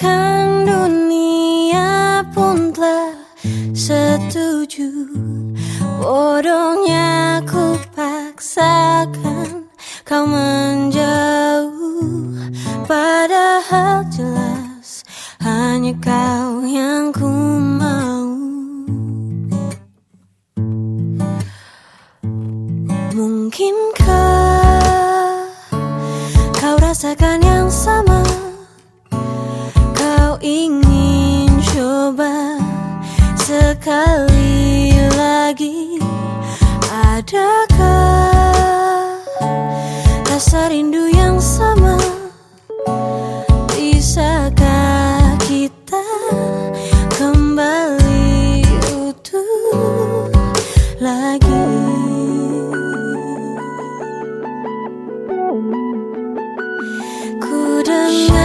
Seakan dunia pun telah setuju. Bodohnya ku paksakan kau menjauh. Padahal jelas hanya kau yang ku mau. Mungkinkah kau rasakan yang sama sekali lagi. Adakah rasa rindu yang sama? Bisakah kita kembali utuh lagi? Ku dengar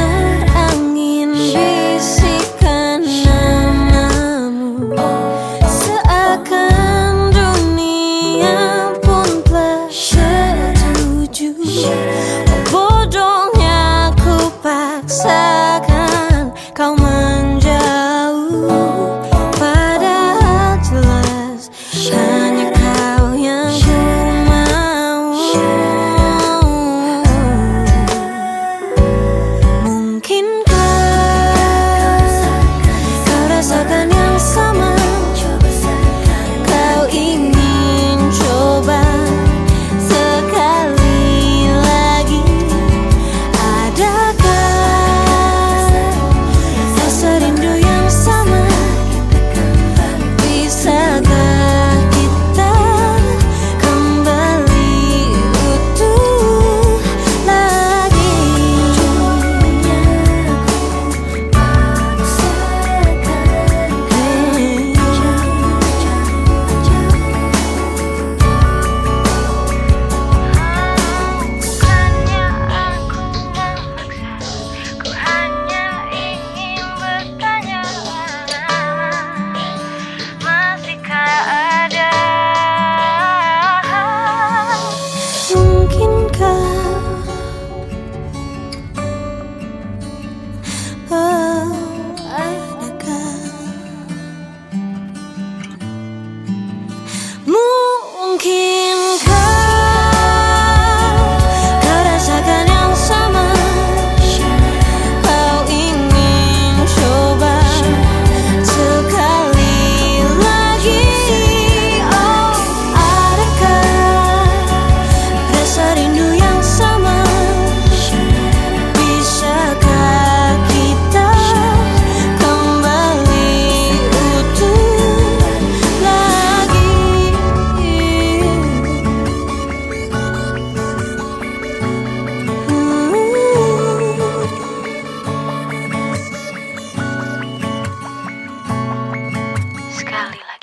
啊。哪里来？